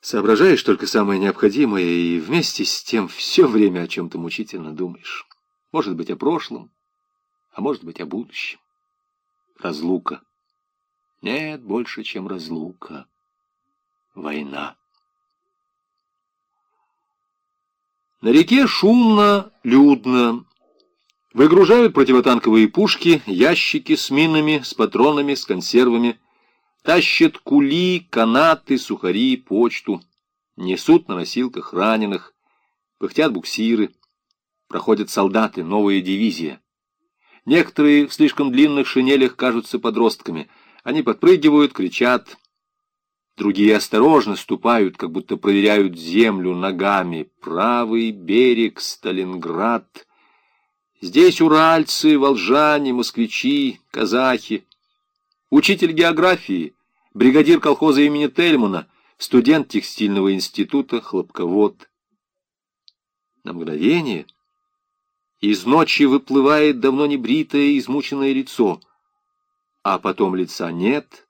Соображаешь только самое необходимое, и вместе с тем все время о чем-то мучительно думаешь. Может быть, о прошлом, а может быть, о будущем. Разлука. Нет больше, чем разлука. Война. На реке шумно, людно. Выгружают противотанковые пушки, ящики с минами, с патронами, с консервами. Тащат кули, канаты, сухари, почту. Несут на носилках раненых. Пыхтят буксиры. Проходят солдаты, новая дивизия. Некоторые в слишком длинных шинелях кажутся подростками. Они подпрыгивают, кричат. Другие осторожно ступают, как будто проверяют землю ногами. Правый берег, Сталинград. Здесь уральцы, волжане, москвичи, казахи. Учитель географии, бригадир колхоза имени Тельмана, студент текстильного института, хлопковод. На мгновение из ночи выплывает давно небритое, измученное лицо, а потом лица нет,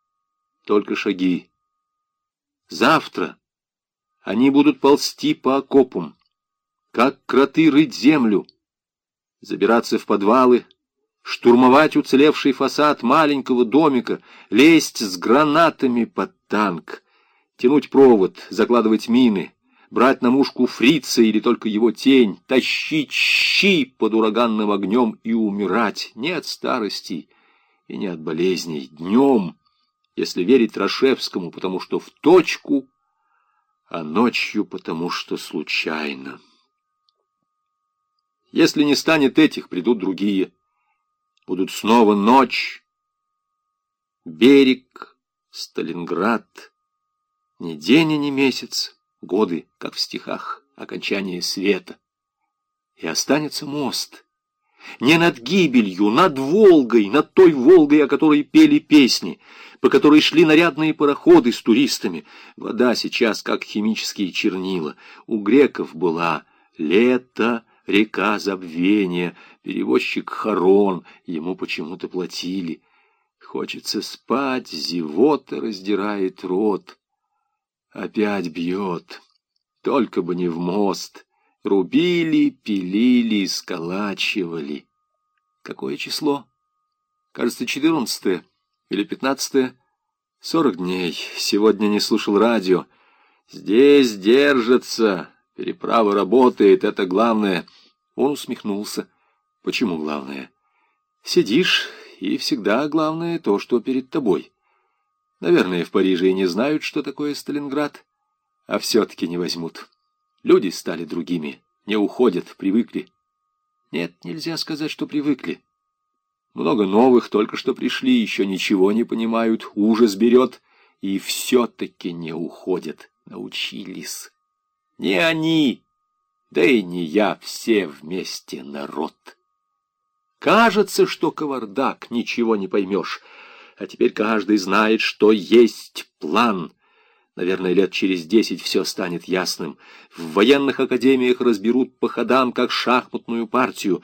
только шаги. Завтра они будут ползти по окопам, как кроты рыть землю, забираться в подвалы, штурмовать уцелевший фасад маленького домика, лезть с гранатами под танк, тянуть провод, закладывать мины, брать на мушку фрица или только его тень, тащить щи под ураганным огнем и умирать не от старости и не от болезней, днем, если верить Рашевскому, потому что в точку, а ночью потому что случайно. Если не станет этих, придут другие. Будут снова ночь, берег, Сталинград. Ни день и ни месяц, годы, как в стихах, окончание света. И останется мост. Не над гибелью, над Волгой, над той Волгой, о которой пели песни, по которой шли нарядные пароходы с туристами. Вода сейчас, как химические чернила. У греков была лето, река забвения, перевозчик Харон, ему почему-то платили. Хочется спать, зевота раздирает рот. Опять бьет, только бы не в мост. Рубили, пилили, сколачивали. Какое число? Кажется, четырнадцатое или пятнадцатое. Сорок дней. Сегодня не слушал радио. Здесь держатся. Переправа работает, это главное. Он усмехнулся. Почему главное? Сидишь, и всегда главное то, что перед тобой. Наверное, в Париже и не знают, что такое Сталинград, а все-таки не возьмут. Люди стали другими, не уходят, привыкли. Нет, нельзя сказать, что привыкли. Много новых только что пришли, еще ничего не понимают, ужас берет, и все-таки не уходят, научились. Не они, да и не я, все вместе народ. Кажется, что кавардак, ничего не поймешь, а теперь каждый знает, что есть план. Наверное, лет через десять все станет ясным. В военных академиях разберут по ходам, как шахматную партию.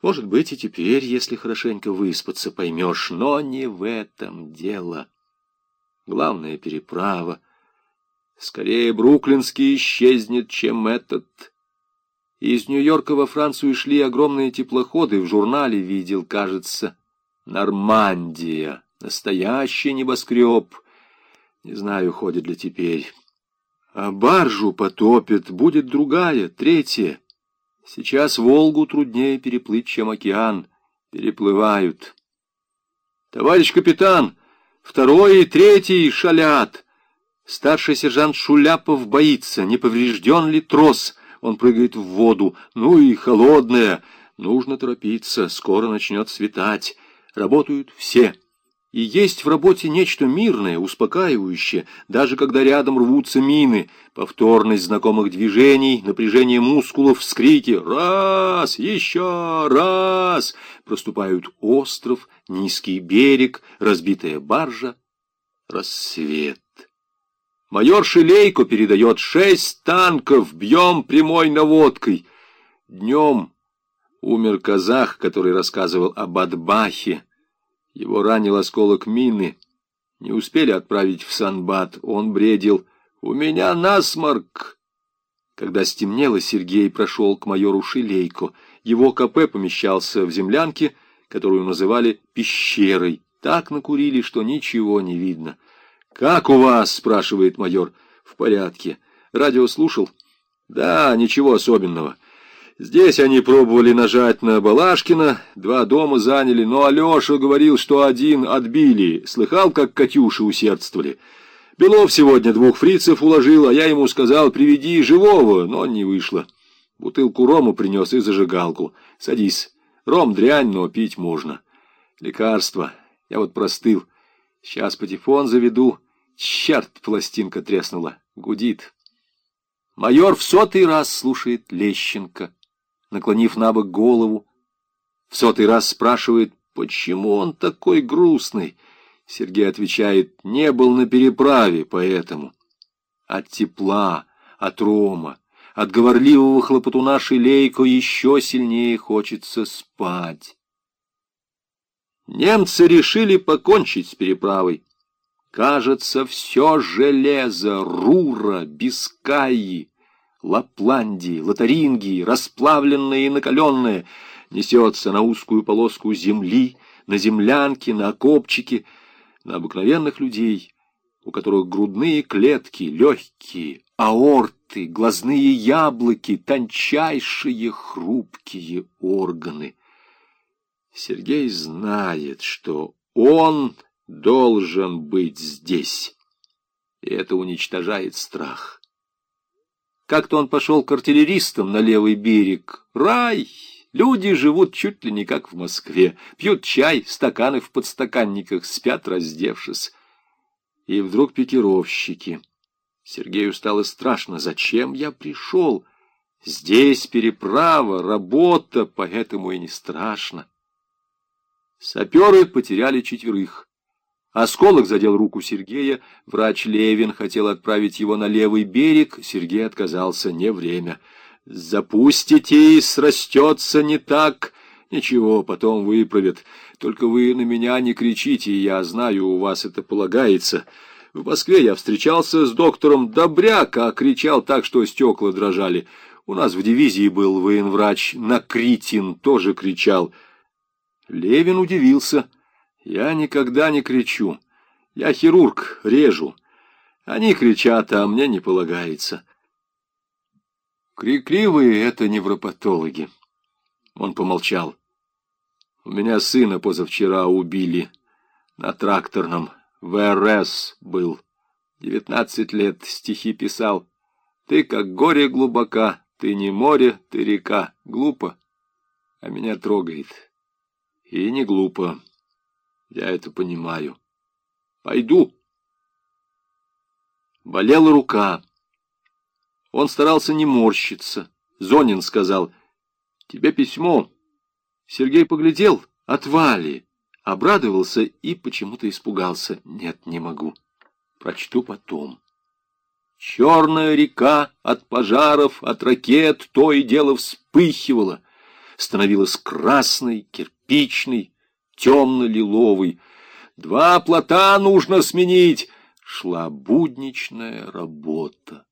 Может быть, и теперь, если хорошенько выспаться, поймешь, но не в этом дело. Главная переправа — Скорее Бруклинский исчезнет, чем этот. Из Нью-Йорка во Францию шли огромные теплоходы, в журнале видел, кажется, Нормандия, настоящий небоскреб. Не знаю, ходит ли теперь. А баржу потопит, будет другая, третья. Сейчас Волгу труднее переплыть, чем океан. Переплывают. Товарищ капитан, второй и третий шалят. Старший сержант Шуляпов боится, не поврежден ли трос. Он прыгает в воду. Ну и холодная. Нужно торопиться, скоро начнет светать. Работают все. И есть в работе нечто мирное, успокаивающее, даже когда рядом рвутся мины. Повторность знакомых движений, напряжение мускулов, вскрики «Раз! Еще раз!» Проступают остров, низкий берег, разбитая баржа, рассвет. Майор Шилейко передает шесть танков, бьем прямой наводкой. Днем умер казах, который рассказывал об Адбахе. Его ранил осколок мины. Не успели отправить в Санбат. Он бредил. «У меня насморк!» Когда стемнело, Сергей прошел к майору Шилейко. Его КП помещался в землянке, которую называли «пещерой». Так накурили, что ничего не видно. «Как у вас?» — спрашивает майор. «В порядке. Радио слушал?» «Да, ничего особенного. Здесь они пробовали нажать на Балашкина, два дома заняли, но Алеша говорил, что один отбили. Слыхал, как Катюши усердствовали?» Белов сегодня двух фрицев уложил, а я ему сказал, приведи живого, но не вышло. Бутылку рому принес и зажигалку. Садись. Ром дрянь, но пить можно. Лекарство. Я вот простыл. Сейчас патефон заведу. Черт, пластинка треснула. Гудит. Майор в сотый раз слушает Лещенко, наклонив на бок голову. В сотый раз спрашивает, почему он такой грустный. Сергей отвечает, не был на переправе, поэтому. От тепла, от рома, от говорливого хлопотуна Шилейко еще сильнее хочется спать. Немцы решили покончить с переправой. Кажется, все железо, Рура, Бискайи, Лапландии, Лотарингии, расплавленное и накаленное, несется на узкую полоску земли, на землянке, на окопчике, на обыкновенных людей, у которых грудные клетки легкие, аорты, глазные яблоки, тончайшие хрупкие органы. Сергей знает, что он должен быть здесь, и это уничтожает страх. Как-то он пошел к артиллеристам на левый берег. Рай! Люди живут чуть ли не как в Москве. Пьют чай, стаканы в подстаканниках, спят, раздевшись. И вдруг пикировщики. Сергею стало страшно. Зачем я пришел? Здесь переправа, работа, поэтому и не страшно. Саперы потеряли четверых. Осколок задел руку Сергея. Врач Левин хотел отправить его на левый берег. Сергей отказался. Не время. Запустите, и срастется не так. Ничего, потом выправят. Только вы на меня не кричите, я знаю, у вас это полагается. В Москве я встречался с доктором Добряка, а кричал так, что стекла дрожали. У нас в дивизии был военврач Накритин, тоже кричал. Левин удивился. Я никогда не кричу. Я хирург, режу. Они кричат, а мне не полагается. Крикливые — это невропатологи. Он помолчал. У меня сына позавчера убили. На тракторном. ВРС был. Девятнадцать лет стихи писал. Ты как горе глубока, ты не море, ты река. Глупо, а меня трогает. И не глупо. Я это понимаю. Пойду. Болела рука. Он старался не морщиться. Зонин сказал, «Тебе письмо». Сергей поглядел, от Вали, обрадовался и почему-то испугался. «Нет, не могу. Прочту потом». Черная река от пожаров, от ракет то и дело вспыхивала, становилась красной, кирпичной, темно-лиловой. Два плота нужно сменить. Шла будничная работа.